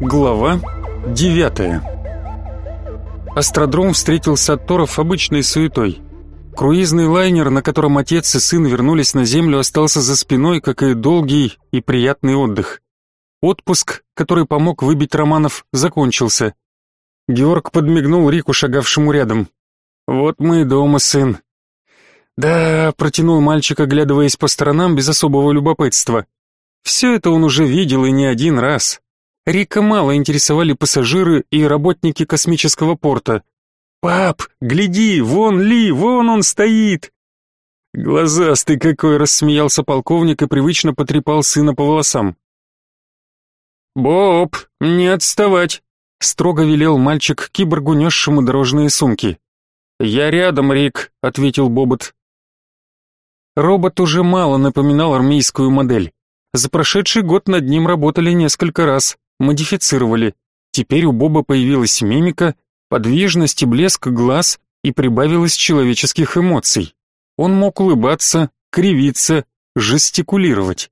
Глава девятая Астродром встретил Сатторов обычной суетой. Круизный лайнер, на котором отец и сын вернулись на Землю, остался за спиной, как и долгий и приятный отдых. Отпуск, который помог выбить Романов, закончился. Георг подмигнул Рику, шагавшему рядом. «Вот мы и дома, сын». «Да», — протянул мальчик, оглядываясь по сторонам без особого любопытства. Все это он уже видел и не один раз. Рика мало интересовали пассажиры и работники космического порта. «Пап, гляди, вон Ли, вон он стоит!» «Глазастый какой!» — рассмеялся полковник и привычно потрепал сына по волосам. «Боб, не отставать!» — строго велел мальчик киборгу, несшему дорожные сумки. «Я рядом, Рик», — ответил Бобот. Робот уже мало напоминал армейскую модель. За прошедший год над ним работали несколько раз, модифицировали. Теперь у Боба появилась мимика, подвижность и блеск глаз и прибавилось человеческих эмоций. Он мог улыбаться, кривиться, жестикулировать.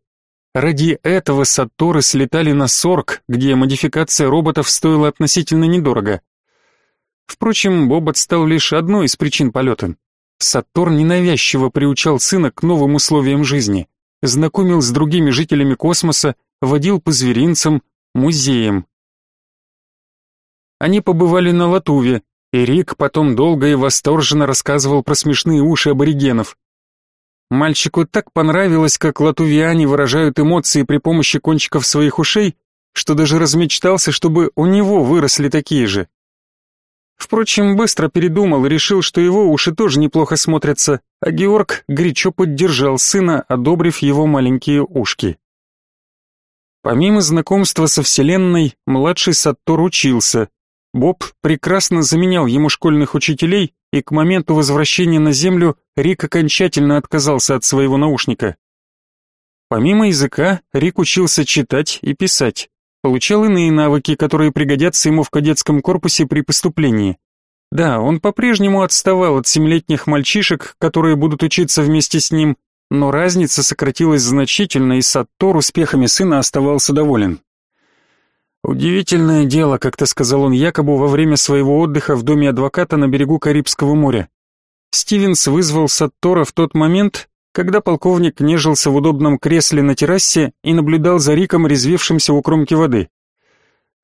Ради этого Сатторы слетали на Сорг, где модификация роботов стоила относительно недорого. Впрочем, Бобот стал лишь одной из причин полета. Саттор ненавязчиво приучал сына к новым условиям жизни, знакомил с другими жителями космоса, водил по зверинцам, музеям. Они побывали на Латуве, и Рик потом долго и восторженно рассказывал про смешные уши аборигенов. Мальчику так понравилось, как латувиане выражают эмоции при помощи кончиков своих ушей, что даже размечтался, чтобы у него выросли такие же. Впрочем, быстро передумал и решил, что его уши тоже неплохо смотрятся, а Георг горячо поддержал сына, одобрив его маленькие ушки. Помимо знакомства со Вселенной, младший Саттор учился. Боб прекрасно заменял ему школьных учителей, и к моменту возвращения на Землю Рик окончательно отказался от своего наушника. Помимо языка, Рик учился читать и писать. Получал иные навыки, которые пригодятся ему в кадетском корпусе при поступлении. Да, он по-прежнему отставал от семилетних мальчишек, которые будут учиться вместе с ним, но разница сократилась значительно, и Саттор успехами сына оставался доволен. «Удивительное дело», — как-то сказал он якобы во время своего отдыха в доме адвоката на берегу Карибского моря. Стивенс вызвал Саттора в тот момент, когда полковник нежился в удобном кресле на террасе и наблюдал за Риком, резвившимся у кромки воды.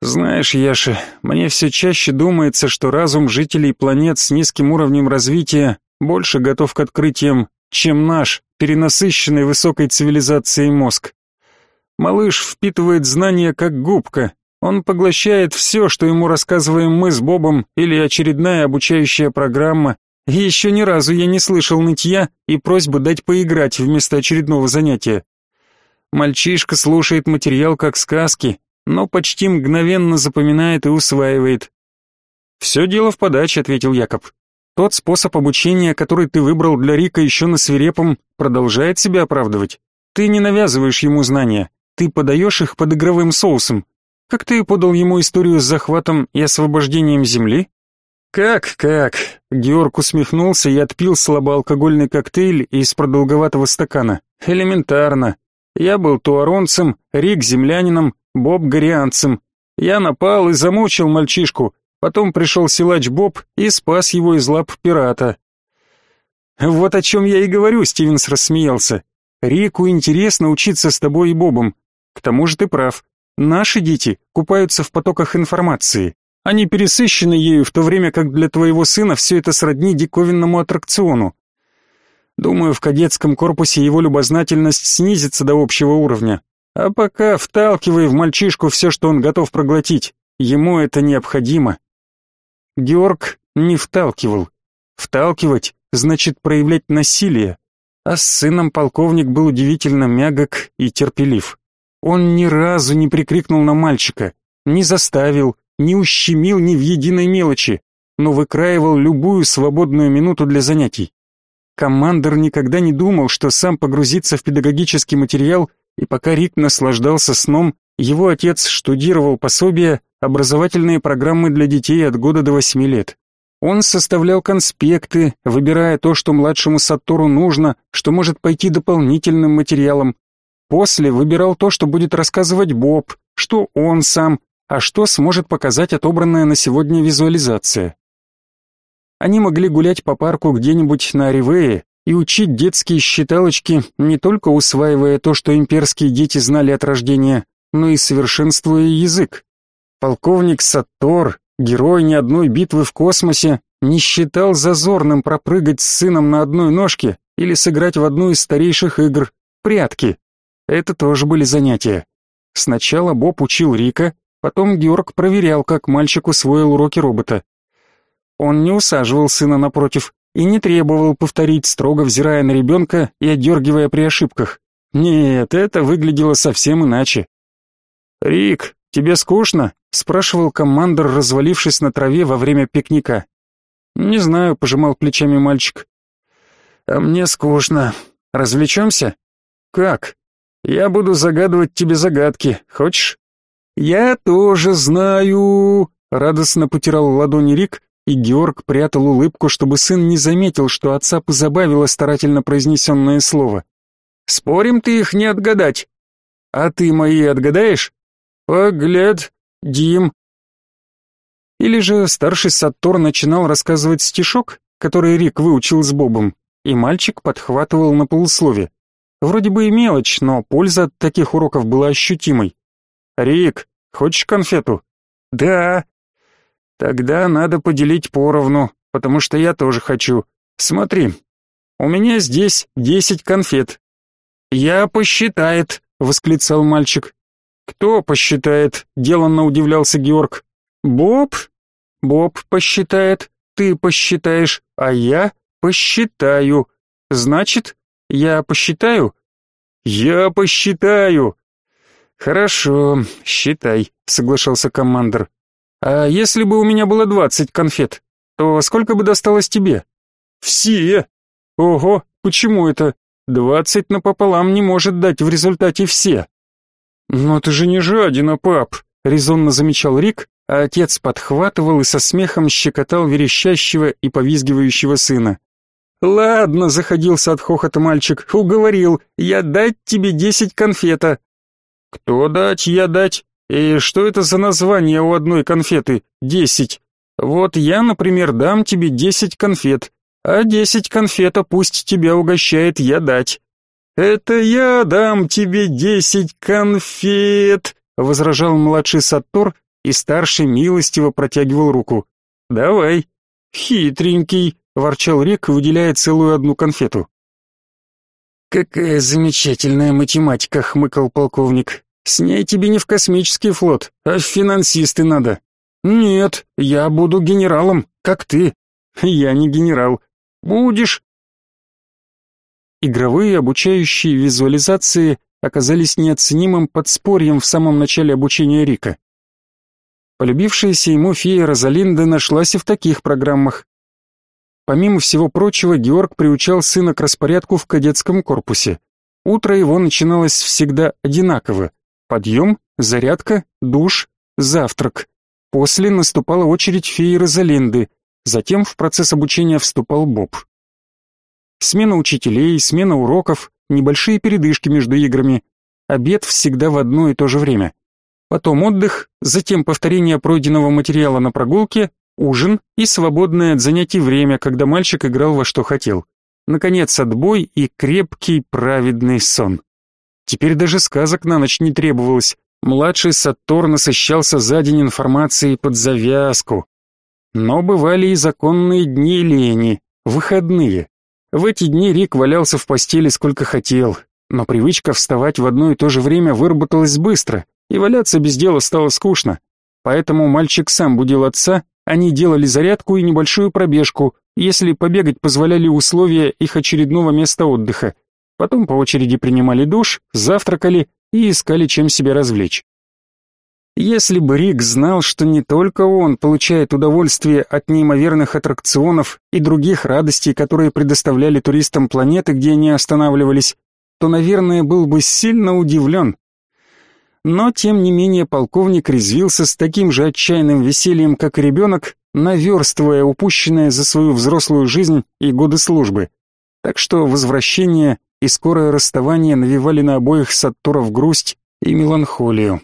«Знаешь, Яша, мне все чаще думается, что разум жителей планет с низким уровнем развития больше готов к открытиям, чем наш, перенасыщенный высокой цивилизацией мозг. Малыш впитывает знания как губка, он поглощает все, что ему рассказываем мы с Бобом или очередная обучающая программа. И еще ни разу я не слышал нытья и просьбы дать поиграть вместо очередного занятия. Мальчишка слушает материал как сказки, но почти мгновенно запоминает и усваивает. «Все дело в подаче», — ответил Якоб. «Тот способ обучения, который ты выбрал для Рика еще на свирепом, продолжает себя оправдывать. Ты не навязываешь ему знания, ты подаешь их под игровым соусом, как ты подал ему историю с захватом и освобождением земли? Как, как? Георг усмехнулся и отпил слабоалкогольный коктейль из продолговатого стакана. Элементарно. Я был туаронцем, Рик землянином, Боб горианцем. Я напал и замучил мальчишку. Потом пришел силач Боб и спас его из лап пирата. Вот о чем я и говорю, Стивенс рассмеялся. Рику интересно учиться с тобой и Бобом. К тому же ты прав. Наши дети купаются в потоках информации. Они пересыщены ею, в то время как для твоего сына все это сродни диковинному аттракциону. Думаю, в кадетском корпусе его любознательность снизится до общего уровня. А пока вталкивай в мальчишку все, что он готов проглотить. Ему это необходимо. Георг не вталкивал. Вталкивать значит проявлять насилие. А с сыном полковник был удивительно мягок и терпелив. Он ни разу не прикрикнул на мальчика, не заставил, не ущемил ни в единой мелочи, но выкраивал любую свободную минуту для занятий. Командор никогда не думал, что сам погрузится в педагогический материал, и пока Рик наслаждался сном, его отец штудировал пособия, образовательные программы для детей от года до восьми лет. Он составлял конспекты, выбирая то, что младшему Сатуру нужно, что может пойти дополнительным материалом, После выбирал то, что будет рассказывать Боб, что он сам, а что сможет показать отобранная на сегодня визуализация. Они могли гулять по парку где-нибудь на Ривее и учить детские считалочки, не только усваивая то, что имперские дети знали от рождения, но и совершенствуя язык. Полковник Саттор, герой ни одной битвы в космосе, не считал зазорным пропрыгать с сыном на одной ножке или сыграть в одну из старейших игр — прятки. Это тоже были занятия. Сначала Боб учил Рика, потом Георг проверял, как мальчик усвоил уроки робота. Он не усаживал сына напротив и не требовал повторить, строго взирая на ребенка и отдергивая при ошибках. Нет, это выглядело совсем иначе. «Рик, тебе скучно?» — спрашивал командор, развалившись на траве во время пикника. «Не знаю», — пожимал плечами мальчик. «А мне скучно. Развлечемся?» «Как?» Я буду загадывать тебе загадки. Хочешь? Я тоже знаю, радостно потирал ладони Рик, и Георг прятал улыбку, чтобы сын не заметил, что отца позабавило старательно произнесенное слово. Спорим, ты их не отгадать. А ты мои отгадаешь? Погляд, Дим. Или же старший Саттор начинал рассказывать стишок, который Рик выучил с Бобом, и мальчик подхватывал на полуслове. Вроде бы и мелочь, но польза от таких уроков была ощутимой. «Рик, хочешь конфету?» «Да». «Тогда надо поделить поровну, потому что я тоже хочу. Смотри, у меня здесь десять конфет». «Я посчитает», — восклицал мальчик. «Кто посчитает?» — деланно удивлялся Георг. «Боб?» «Боб посчитает, ты посчитаешь, а я посчитаю. Значит, я посчитаю? Я посчитаю. Хорошо, считай, соглашался командир. А если бы у меня было двадцать конфет, то сколько бы досталось тебе? Все. Ого, почему это? Двадцать напополам не может дать в результате все. Но ты же не жадина, пап, резонно замечал Рик, а отец подхватывал и со смехом щекотал верещащего и повизгивающего сына. «Ладно», — заходился от хохота мальчик, — «уговорил, я дать тебе десять конфета». «Кто дать, я дать? И что это за название у одной конфеты? Десять. Вот я, например, дам тебе десять конфет, а десять конфета пусть тебя угощает я дать». «Это я дам тебе десять конфет», — возражал младший Саттор, и старший милостиво протягивал руку. «Давай». «Хитренький», — ворчал Рик, выделяя целую одну конфету. «Какая замечательная математика», — хмыкал полковник. «С ней тебе не в космический флот, а в финансисты надо». «Нет, я буду генералом, как ты». «Я не генерал». «Будешь». Игровые обучающие визуализации оказались неоценимым подспорьем в самом начале обучения Рика. Полюбившаяся ему фея Розалинда нашлась и в таких программах. Помимо всего прочего, Георг приучал сына к распорядку в кадетском корпусе. Утро его начиналось всегда одинаково. Подъем, зарядка, душ, завтрак. После наступала очередь феи Розалинды, затем в процесс обучения вступал Боб. Смена учителей, смена уроков, небольшие передышки между играми. Обед всегда в одно и то же время. Потом отдых, затем повторение пройденного материала на прогулке, ужин и свободное от занятий время, когда мальчик играл во что хотел. Наконец, отбой и крепкий праведный сон. Теперь даже сказок на ночь не требовалось. Младший Саттор насыщался за день информацией под завязку. Но бывали и законные дни лени, выходные. В эти дни Рик валялся в постели сколько хотел, но привычка вставать в одно и то же время выработалась быстро, и валяться без дела стало скучно. Поэтому мальчик сам будил отца они делали зарядку и небольшую пробежку, если побегать позволяли условия их очередного места отдыха. Потом по очереди принимали душ, завтракали и искали чем себя развлечь. Если бы Рик знал, что не только он получает удовольствие от неимоверных аттракционов и других радостей, которые предоставляли туристам планеты, где они останавливались, то, наверное, был бы сильно удивлен. Но, тем не менее, полковник резвился с таким же отчаянным весельем, как и ребенок, наверстывая упущенное за свою взрослую жизнь и годы службы. Так что возвращение и скорое расставание навевали на обоих саттуров грусть и меланхолию.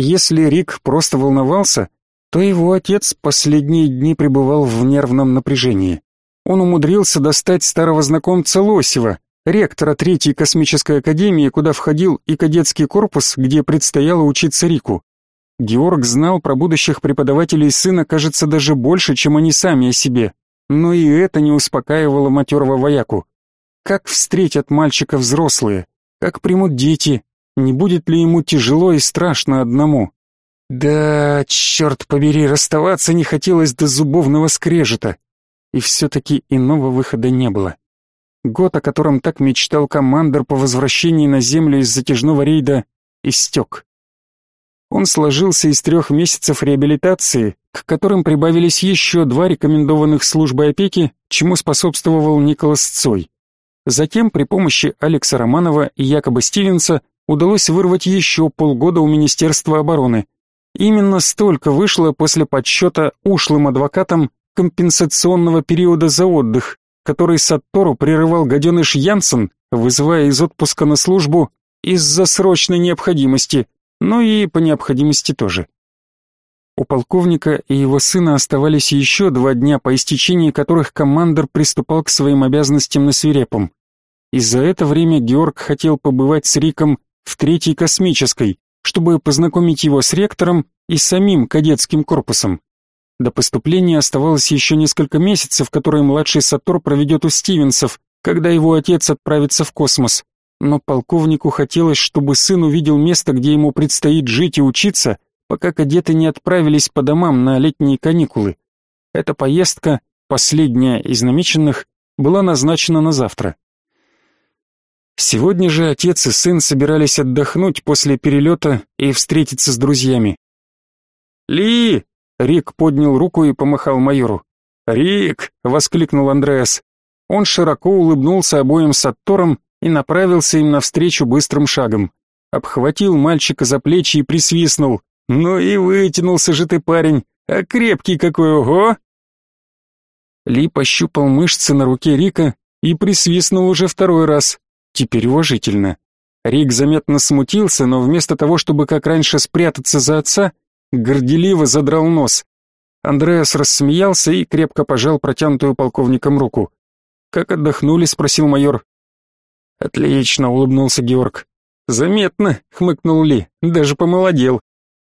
Если Рик просто волновался, то его отец последние дни пребывал в нервном напряжении. Он умудрился достать старого знакомца Лосева, ректора Третьей космической академии, куда входил и кадетский корпус, где предстояло учиться Рику. Георг знал про будущих преподавателей сына, кажется, даже больше, чем они сами о себе. Но и это не успокаивало матерого вояку. Как встретят мальчика взрослые? Как примут дети? Не будет ли ему тяжело и страшно одному? Да, черт побери, расставаться не хотелось до зубовного скрежета. И все-таки иного выхода не было. Год, о котором так мечтал командор по возвращении на землю из затяжного рейда, истек. Он сложился из трех месяцев реабилитации, к которым прибавились еще два рекомендованных службой опеки, чему способствовал Николас Цой. Затем при помощи Алекса Романова и Якоба Стивенса удалось вырвать еще полгода у Министерства обороны. Именно столько вышло после подсчета ушлым адвокатом компенсационного периода за отдых, который Саттору прерывал гаденыш Янсен, вызывая из отпуска на службу из-за срочной необходимости, но и по необходимости тоже. У полковника и его сына оставались еще два дня, по истечении которых командор приступал к своим обязанностям на свирепом. И за это время Георг хотел побывать с Риком в третьей космической, чтобы познакомить его с ректором и самим кадетским корпусом. До поступления оставалось еще несколько месяцев, которые младший Сатор проведет у Стивенсов, когда его отец отправится в космос. Но полковнику хотелось, чтобы сын увидел место, где ему предстоит жить и учиться, пока кадеты не отправились по домам на летние каникулы. Эта поездка, последняя из намеченных, была назначена на завтра. Сегодня же отец и сын собирались отдохнуть после перелета и встретиться с друзьями. «Ли!» Рик поднял руку и помахал майору. «Рик!» — воскликнул Андреас. Он широко улыбнулся обоим сатторам и направился им навстречу быстрым шагом. Обхватил мальчика за плечи и присвистнул. «Ну и вытянулся же ты, парень! А крепкий какой, ого!» Ли пощупал мышцы на руке Рика и присвистнул уже второй раз, теперь уважительно. Рик заметно смутился, но вместо того, чтобы как раньше спрятаться за отца, горделиво задрал нос. Андреас рассмеялся и крепко пожал протянутую полковником руку. «Как отдохнули?» — спросил майор. «Отлично», — улыбнулся Георг. «Заметно», — хмыкнул Ли, — «даже помолодел».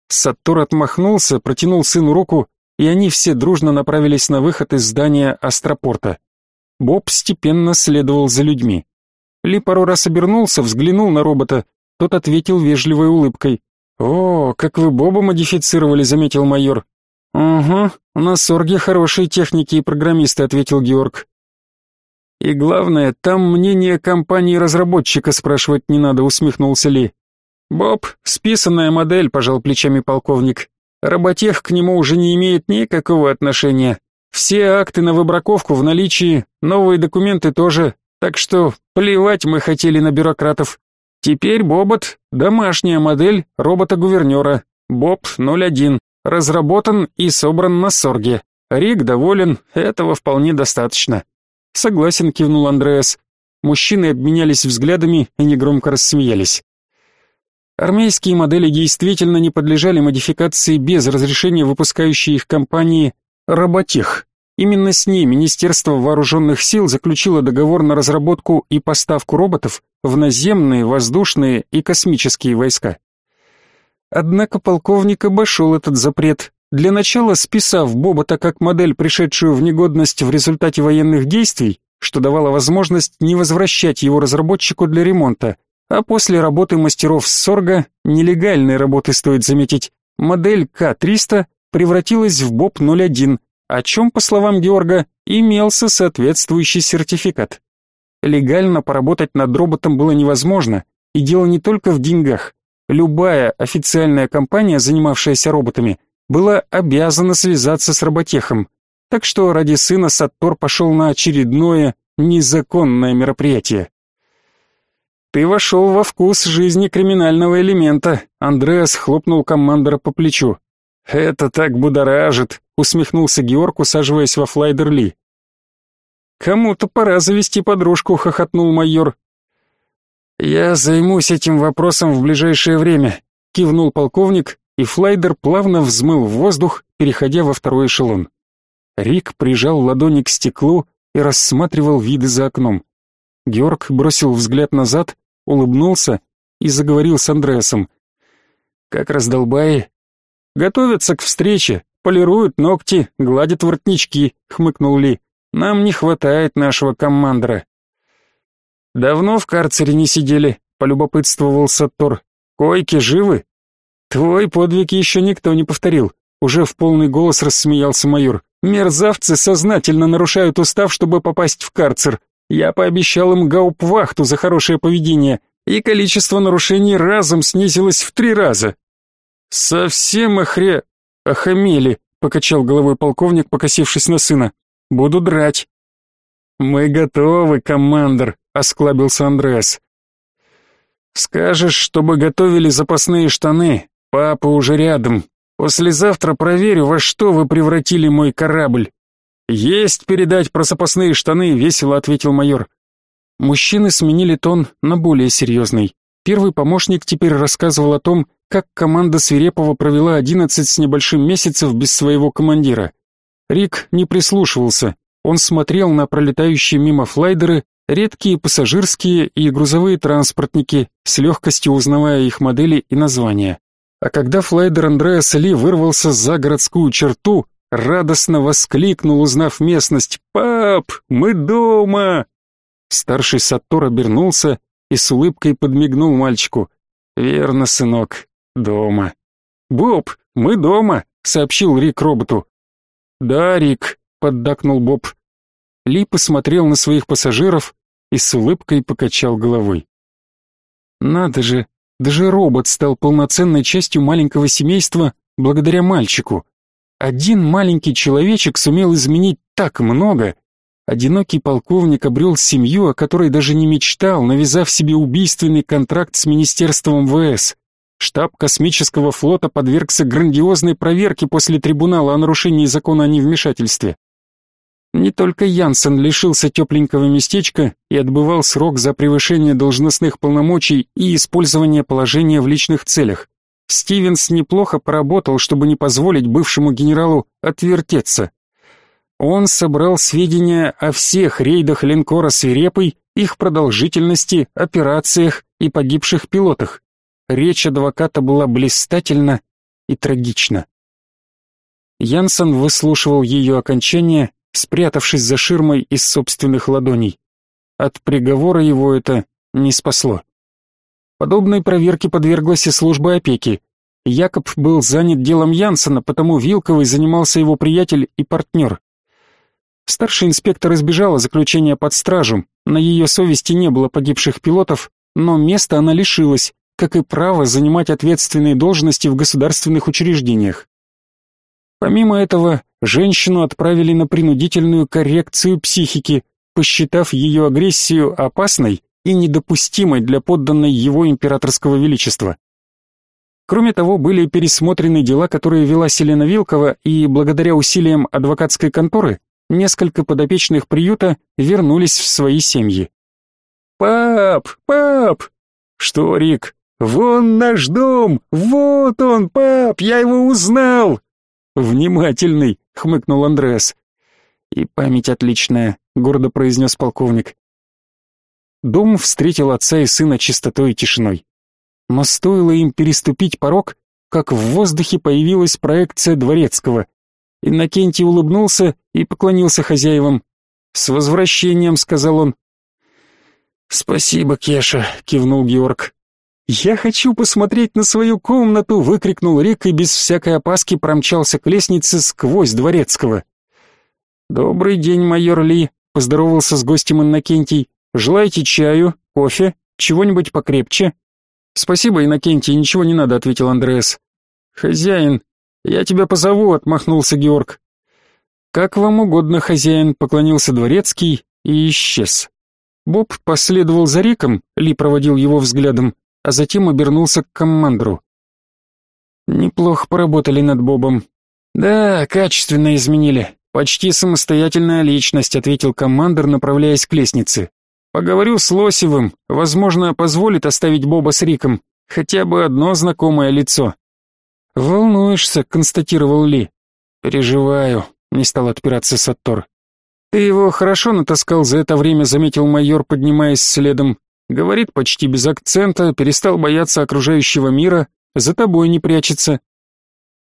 Саттур отмахнулся, протянул сыну руку, и они все дружно направились на выход из здания Астропорта. Боб степенно следовал за людьми. Ли пару раз обернулся, взглянул на робота, тот ответил вежливой улыбкой. «О, как вы Боба модифицировали», — заметил майор. «Угу, у нас Орги хорошие техники и программисты», — ответил Георг. «И главное, там мнение компании-разработчика спрашивать не надо», — усмехнулся Ли. «Боб, списанная модель», — пожал плечами полковник. «Роботех к нему уже не имеет никакого отношения. Все акты на выбраковку в наличии, новые документы тоже, так что плевать мы хотели на бюрократов. Теперь Бобот — домашняя модель робота-гувернера. Боб-01. Разработан и собран на Сорге. Рик доволен, этого вполне достаточно. Согласен, кивнул Андреас. Мужчины обменялись взглядами и негромко рассмеялись. Армейские модели действительно не подлежали модификации без разрешения выпускающей их компании Роботех. Именно с ней Министерство вооруженных сил заключило договор на разработку и поставку роботов в наземные, воздушные и космические войска. Однако полковник обошел этот запрет, для начала списав Бобота как модель, пришедшую в негодность в результате военных действий, что давало возможность не возвращать его разработчику для ремонта, а после работы мастеров Сорга, нелегальной работы стоит заметить, модель К-300 превратилась в БОП-01, о чем, по словам Георга, имелся соответствующий сертификат. Легально поработать над роботом было невозможно, и дело не только в деньгах. Любая официальная компания, занимавшаяся роботами, была обязана связаться с роботехом. Так что ради сына Саттор пошел на очередное незаконное мероприятие. «Ты вошел во вкус жизни криминального элемента», — Андреас хлопнул командора по плечу. «Это так будоражит», — усмехнулся Георг, усаживаясь во флайдер Ли. «Кому-то пора завести подружку», — хохотнул майор. «Я займусь этим вопросом в ближайшее время», — кивнул полковник и флайдер плавно взмыл в воздух, переходя во второй эшелон. Рик прижал ладони к стеклу и рассматривал виды за окном. Георг бросил взгляд назад, улыбнулся и заговорил с Андреасом. «Как раздолбаи!» «Готовятся к встрече, полируют ногти, гладят воротнички», — хмыкнул Ли. «Нам не хватает нашего командора». «Давно в карцере не сидели», — полюбопытствовал Саттор. «Койки живы?» «Твой подвиг еще никто не повторил», — уже в полный голос рассмеялся майор. «Мерзавцы сознательно нарушают устав, чтобы попасть в карцер. Я пообещал им гауптвахту за хорошее поведение, и количество нарушений разом снизилось в три раза». «Совсем охре... охамели», — покачал головой полковник, покосившись на сына. «Буду драть». «Мы готовы, командир», — осклабился Андреас. «Скажешь, чтобы готовили запасные штаны, папа уже рядом. Послезавтра проверю, во что вы превратили мой корабль». «Есть передать про запасные штаны», — весело ответил майор. Мужчины сменили тон на более серьезный. Первый помощник теперь рассказывал о том, как команда Свирепова провела одиннадцать с небольшим месяцев без своего командира. Рик не прислушивался, он смотрел на пролетающие мимо флайдеры, редкие пассажирские и грузовые транспортники, с легкостью узнавая их модели и названия. А когда флайдер Андреаса Ли вырвался за городскую черту, радостно воскликнул, узнав местность «Пап, мы дома!» Старший Саттор обернулся и с улыбкой подмигнул мальчику. «Верно, сынок, дома». «Боб, мы дома», — сообщил Рик роботу. «Да, Рик», поддакнул Боб. Ли посмотрел на своих пассажиров и с улыбкой покачал головой. Надо же, даже робот стал полноценной частью маленького семейства благодаря мальчику. Один маленький человечек сумел изменить так много. Одинокий полковник обрел семью, о которой даже не мечтал, навязав себе убийственный контракт с Министерством ВС. Штаб космического флота подвергся грандиозной проверке после трибунала о нарушении закона о невмешательстве. Не только Янсен лишился тепленького местечка и отбывал срок за превышение должностных полномочий и использование положения в личных целях. Стивенс неплохо поработал, чтобы не позволить бывшему генералу отвертеться. Он собрал сведения о всех рейдах линкора «Свирепый», их продолжительности, операциях и погибших пилотах. Речь адвоката была блистательна и трагична. Янсен выслушивал ее окончание спрятавшись за ширмой из собственных ладоней. От приговора его это не спасло. Подобной проверке подверглась и служба опеки. Якоб был занят делом Янсена, потому Вилковой занимался его приятель и партнер. Старший инспектор избежала заключения под стражу, на ее совести не было погибших пилотов, но места она лишилась, как и право занимать ответственные должности в государственных учреждениях. Помимо этого, женщину отправили на принудительную коррекцию психики, посчитав ее агрессию опасной и недопустимой для подданной его императорского величества. Кроме того, были пересмотрены дела, которые вела Селена Вилкова, и благодаря усилиям адвокатской конторы несколько подопечных приюта вернулись в свои семьи. «Пап! Пап!» «Что, Рик?» «Вон наш дом! Вот он, пап! Я его узнал!» «Внимательный», — хмыкнул Андреас. «И память отличная», — гордо произнес полковник. Дом встретил отца и сына чистотой и тишиной. Но стоило им переступить порог, как в воздухе появилась проекция дворецкого. Иннокентий улыбнулся и поклонился хозяевам. «С возвращением», — сказал он. «Спасибо, Кеша», — кивнул Георг. «Я хочу посмотреть на свою комнату!» — выкрикнул Рик и без всякой опаски промчался к лестнице сквозь Дворецкого. «Добрый день, майор Ли», — поздоровался с гостем Иннокентий. «Желаете чаю, кофе, чего-нибудь покрепче?» «Спасибо, Иннокентий, ничего не надо», — ответил Андреас. «Хозяин, я тебя позову», — отмахнулся Георг. «Как вам угодно, хозяин», — поклонился Дворецкий и исчез. Боб последовал за Риком, Ли проводил его взглядом, а затем обернулся к командру. Неплохо поработали над Бобом. Да, качественно изменили. Почти самостоятельная личность, ответил командир, направляясь к лестнице. Поговорю с Лосевым, возможно, позволит оставить Боба с Риком, хотя бы одно знакомое лицо. «Волнуешься», — констатировал Ли. «Переживаю», — не стал отпираться Саттор. «Ты его хорошо натаскал за это время», — заметил майор, поднимаясь следом. «Говорит почти без акцента, перестал бояться окружающего мира, за тобой не прячется».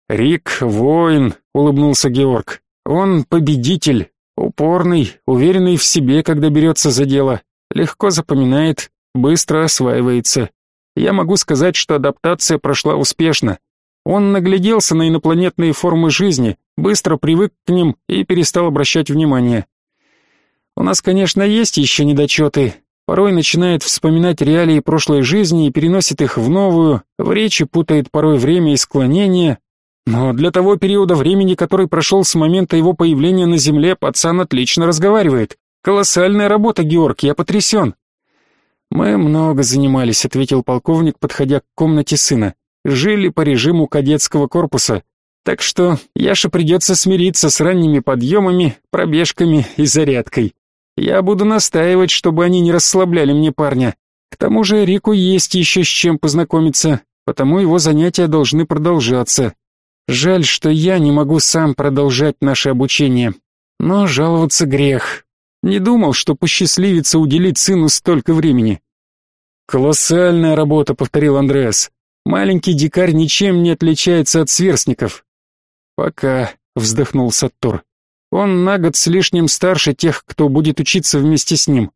«Рик — воин», — улыбнулся Георг. «Он победитель, упорный, уверенный в себе, когда берется за дело, легко запоминает, быстро осваивается. Я могу сказать, что адаптация прошла успешно. Он нагляделся на инопланетные формы жизни, быстро привык к ним и перестал обращать внимание. У нас, конечно, есть еще недочеты. Порой начинает вспоминать реалии прошлой жизни и переносит их в новую, в речи путает порой время и склонение. Но для того периода времени, который прошел с момента его появления на Земле, пацан отлично разговаривает. Колоссальная работа, Георг, я потрясен. Мы много занимались, ответил полковник, подходя к комнате сына жили по режиму кадетского корпуса, так что Яше придется смириться с ранними подъемами, пробежками и зарядкой. Я буду настаивать, чтобы они не расслабляли мне парня. К тому же Рику есть еще с чем познакомиться, потому его занятия должны продолжаться. Жаль, что я не могу сам продолжать наше обучение. Но жаловаться грех. Не думал, что посчастливится уделить сыну столько времени. «Колоссальная работа», — повторил Андреас. Маленький дикарь ничем не отличается от сверстников. Пока, вздохнул Саттор. Он на год с лишним старше тех, кто будет учиться вместе с ним.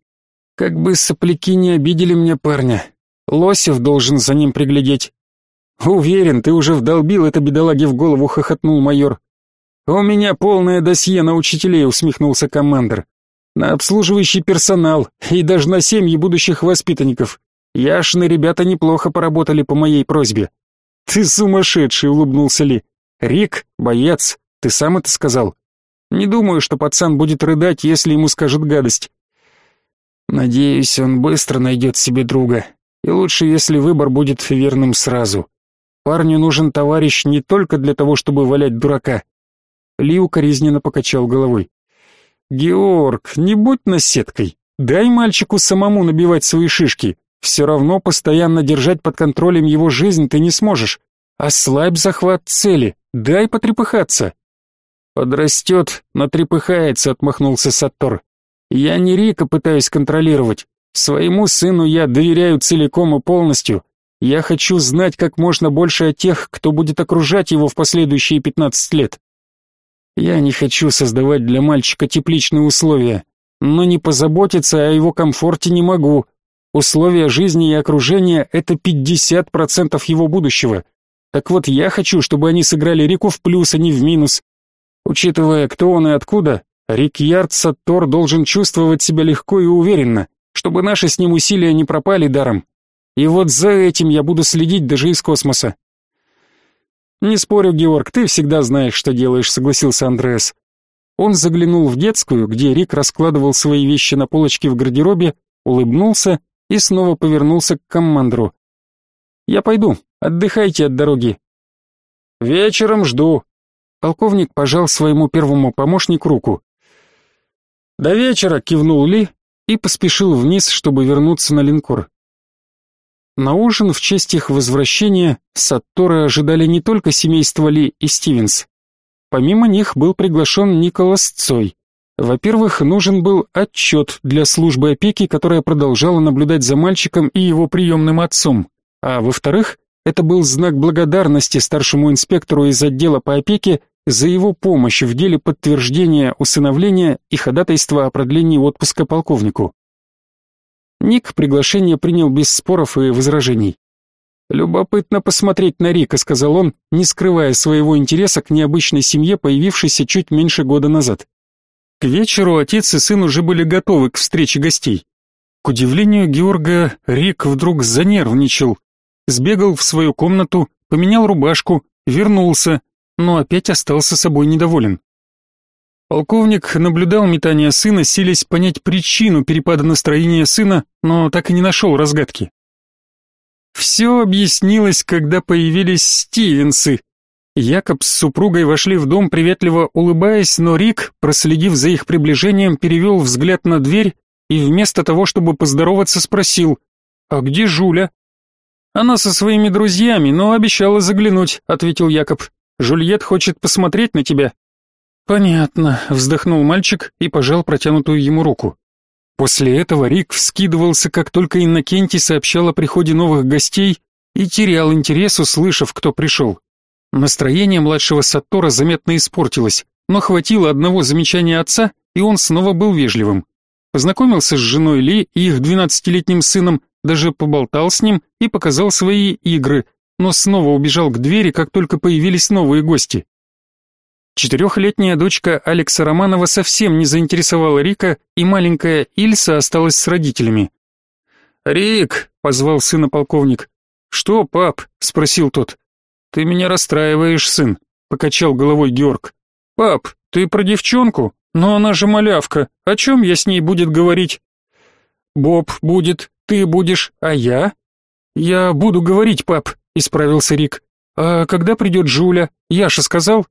Как бы сопляки не обидели мне парня. Лосев должен за ним приглядеть. Уверен, ты уже вдолбил это бедолаге в голову, хохотнул майор. У меня полное досье на учителей, усмехнулся командир. На обслуживающий персонал и даже на семьи будущих воспитанников. Яшины ребята неплохо поработали по моей просьбе. Ты сумасшедший, улыбнулся Ли. Рик, боец, ты сам это сказал. Не думаю, что пацан будет рыдать, если ему скажут гадость. Надеюсь, он быстро найдет себе друга. И лучше, если выбор будет верным сразу. Парню нужен товарищ не только для того, чтобы валять дурака. Ли укоризненно покачал головой. Георг, не будь наседкой. Дай мальчику самому набивать свои шишки. Все равно постоянно держать под контролем его жизнь ты не сможешь. Ослабь захват цели, дай потрепыхаться. Подрастет, натрепыхается, отмахнулся Саттор. Я не Рика пытаюсь контролировать. Своему сыну я доверяю целиком и полностью. Я хочу знать как можно больше о тех, кто будет окружать его в последующие пятнадцать лет. Я не хочу создавать для мальчика тепличные условия, но не позаботиться о его комфорте не могу. Условия жизни и окружения — это 50% его будущего. Так вот, я хочу, чтобы они сыграли Рику в плюс, а не в минус. Учитывая, кто он и откуда, Рик Ярд Саттор должен чувствовать себя легко и уверенно, чтобы наши с ним усилия не пропали даром. И вот за этим я буду следить даже из космоса. Не спорю, Георг, ты всегда знаешь, что делаешь, согласился Андреас. Он заглянул в детскую, где Рик раскладывал свои вещи на полочке в гардеробе, улыбнулся и снова повернулся к командру. «Я пойду, отдыхайте от дороги». «Вечером жду». Полковник пожал своему первому помощнику руку. «До вечера», — кивнул Ли и поспешил вниз, чтобы вернуться на линкор. На ужин в честь их возвращения Сатторы ожидали не только семейство Ли и Стивенс. Помимо них был приглашен Николас Цой. Во-первых, нужен был отчет для службы опеки, которая продолжала наблюдать за мальчиком и его приемным отцом. А во-вторых, это был знак благодарности старшему инспектору из отдела по опеке за его помощь в деле подтверждения усыновления и ходатайства о продлении отпуска полковнику. Ник приглашение принял без споров и возражений. «Любопытно посмотреть на Рика», — сказал он, не скрывая своего интереса к необычной семье, появившейся чуть меньше года назад. К вечеру отец и сын уже были готовы к встрече гостей. К удивлению Георга, Рик вдруг занервничал. Сбегал в свою комнату, поменял рубашку, вернулся, но опять остался собой недоволен. Полковник наблюдал метание сына, силясь понять причину перепада настроения сына, но так и не нашел разгадки. Все объяснилось, когда появились Стивенсы, Якоб с супругой вошли в дом, приветливо улыбаясь, но Рик, проследив за их приближением, перевел взгляд на дверь и вместо того, чтобы поздороваться, спросил «А где Жуля?» Она со своими друзьями, но обещала заглянуть, ответил Якоб. Жульет хочет посмотреть на тебя. Понятно, вздохнул мальчик и пожал протянутую ему руку. После этого Рик вскидывался, как только Иннокентий сообщал о приходе новых гостей, и терял интерес, услышав, кто пришел. Настроение младшего Саттора заметно испортилось, но хватило одного замечания отца, и он снова был вежливым. Познакомился с женой Ли и их двенадцатилетним сыном, даже поболтал с ним и показал свои игры, но снова убежал к двери, как только появились новые гости. Четырехлетняя дочка Алекса Романова совсем не заинтересовала Рика, и маленькая Ильса осталась с родителями. «Рик!» — позвал сына полковник. «Что, пап?» — спросил тот. «Ты меня расстраиваешь, сын», — покачал головой Георг. «Пап, ты про девчонку? Но она же малявка. О чем я с ней будет говорить?» «Боб будет, ты будешь, а я?» «Я буду говорить, пап», — исправился Рик. «А когда придет Жуля? Яша сказал?»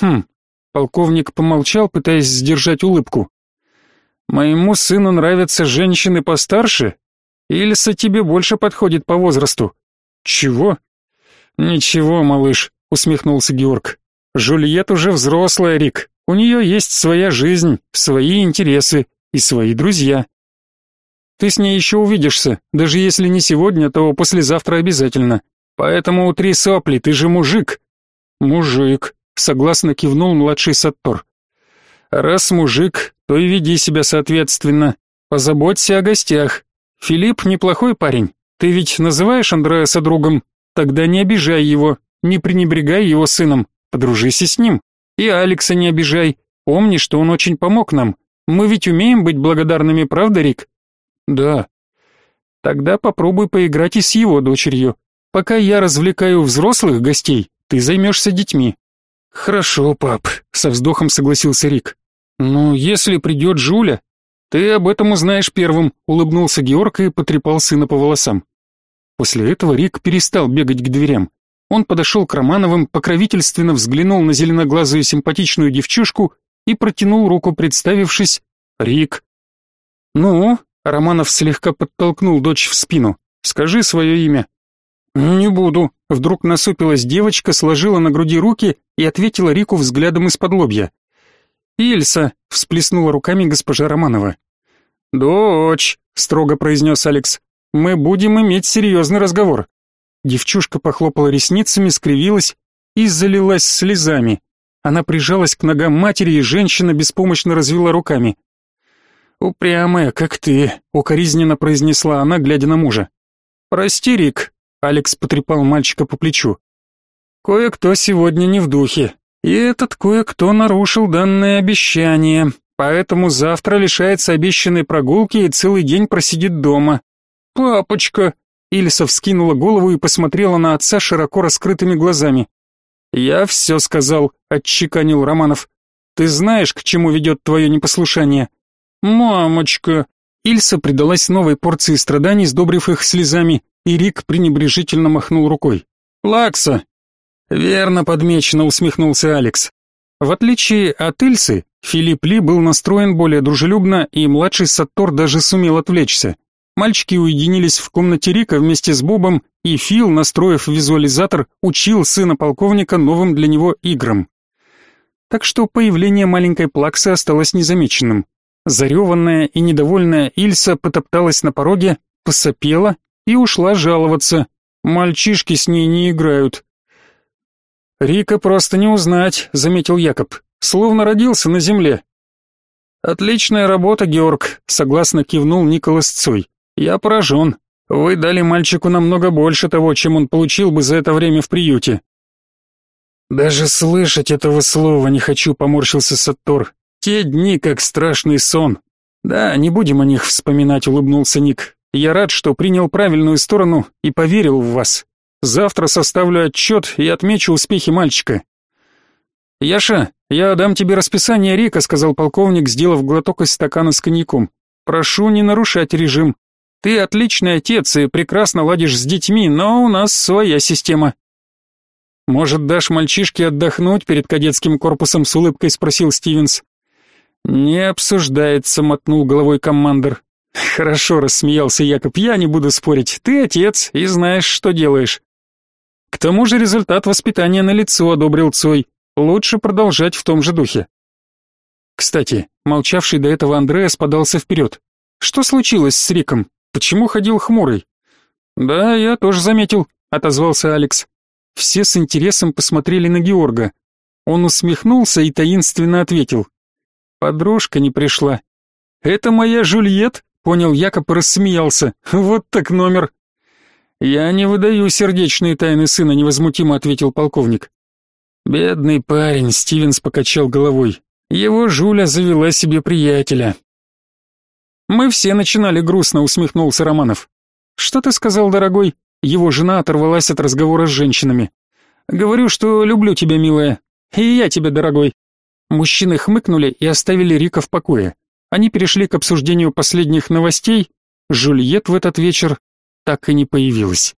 «Хм». Полковник помолчал, пытаясь сдержать улыбку. «Моему сыну нравятся женщины постарше? Ильса тебе больше подходит по возрасту?» «Чего?» «Ничего, малыш», — усмехнулся Георг. «Жульет уже взрослая, Рик. У нее есть своя жизнь, свои интересы и свои друзья. Ты с ней еще увидишься, даже если не сегодня, то послезавтра обязательно. Поэтому утри сопли, ты же мужик». «Мужик», — согласно кивнул младший Саттор. «Раз мужик, то и веди себя соответственно. Позаботься о гостях. Филипп неплохой парень. Ты ведь называешь Андреаса другом? Тогда не обижай его, не пренебрегай его сыном, подружись с ним. И Алекса не обижай. Помни, что он очень помог нам. Мы ведь умеем быть благодарными, правда, Рик? Да. Тогда попробуй поиграть и с его дочерью. Пока я развлекаю взрослых гостей, ты займешься детьми. Хорошо, пап, со вздохом согласился Рик. Ну, если придет Жуля, ты об этом узнаешь первым, улыбнулся Георг и потрепал сына по волосам. После этого Рик перестал бегать к дверям. Он подошел к Романовым, покровительственно взглянул на зеленоглазую симпатичную девчушку и протянул руку, представившись «Рик». «Ну?» — Романов слегка подтолкнул дочь в спину. «Скажи свое имя». «Не буду». Вдруг насупилась девочка, сложила на груди руки и ответила Рику взглядом из-под лобья. «Ильса», — всплеснула руками госпожа Романова. «Дочь», — строго произнес Алекс, мы будем иметь серьезный разговор. Девчушка похлопала ресницами, скривилась и залилась слезами. Она прижалась к ногам матери, и женщина беспомощно развела руками. «Упрямая, как ты», — укоризненно произнесла она, глядя на мужа. «Прости, Рик», — Алекс потрепал мальчика по плечу. «Кое-кто сегодня не в духе, и этот кое-кто нарушил данное обещание, поэтому завтра лишается обещанной прогулки и целый день просидит дома. «Папочка!» Ильса вскинула голову и посмотрела на отца широко раскрытыми глазами. «Я все сказал», — отчеканил Романов. «Ты знаешь, к чему ведет твое непослушание?» «Мамочка!» Ильса предалась новой порции страданий, сдобрив их слезами, и Рик пренебрежительно махнул рукой. «Лакса!» «Верно подмечено», — усмехнулся Алекс. В отличие от Ильсы, Филипп Ли был настроен более дружелюбно, и младший Саттор даже сумел отвлечься. Мальчики уединились в комнате Рика вместе с Бобом, и Фил, настроив визуализатор, учил сына полковника новым для него играм. Так что появление маленькой Плаксы осталось незамеченным. Зареванная и недовольная Ильса потопталась на пороге, посопела и ушла жаловаться. Мальчишки с ней не играют. «Рика просто не узнать», — заметил Якоб. «Словно родился на земле». «Отличная работа, Георг», — согласно кивнул Николас Цой. Я поражен. Вы дали мальчику намного больше того, чем он получил бы за это время в приюте. Даже слышать этого слова не хочу, поморщился Саттор. Те дни как страшный сон. Да, не будем о них вспоминать, улыбнулся Ник. Я рад, что принял правильную сторону и поверил в вас. Завтра составлю отчет и отмечу успехи мальчика. Яша, я дам тебе расписание Рика, сказал полковник, сделав глоток из стакана с коньяком. Прошу не нарушать режим. Ты отличный отец и прекрасно ладишь с детьми, но у нас своя система. Может, дашь мальчишке отдохнуть перед кадетским корпусом с улыбкой спросил Стивенс. Не обсуждается, мотнул головой командир. Хорошо, рассмеялся Якоб, я не буду спорить. Ты отец и знаешь, что делаешь. К тому же результат воспитания на лицо одобрил Цой. Лучше продолжать в том же духе. Кстати, молчавший до этого Андреас подался вперед. Что случилось с Риком? Почему ходил хмурый? Да, я тоже заметил, отозвался Алекс. Все с интересом посмотрели на Георга. Он усмехнулся и таинственно ответил: Подружка не пришла. Это моя Жульет, понял Якоб и рассмеялся. Вот так номер. Я не выдаю сердечные тайны сына, невозмутимо ответил полковник. Бедный парень, Стивенс покачал головой. Его Жуля завела себе приятеля. Мы все начинали грустно, усмехнулся Романов. Что ты сказал, дорогой? Его жена оторвалась от разговора с женщинами. Говорю, что люблю тебя, милая. И я тебя, дорогой. Мужчины хмыкнули и оставили Рика в покое. Они перешли к обсуждению последних новостей. Жульет в этот вечер так и не появилась.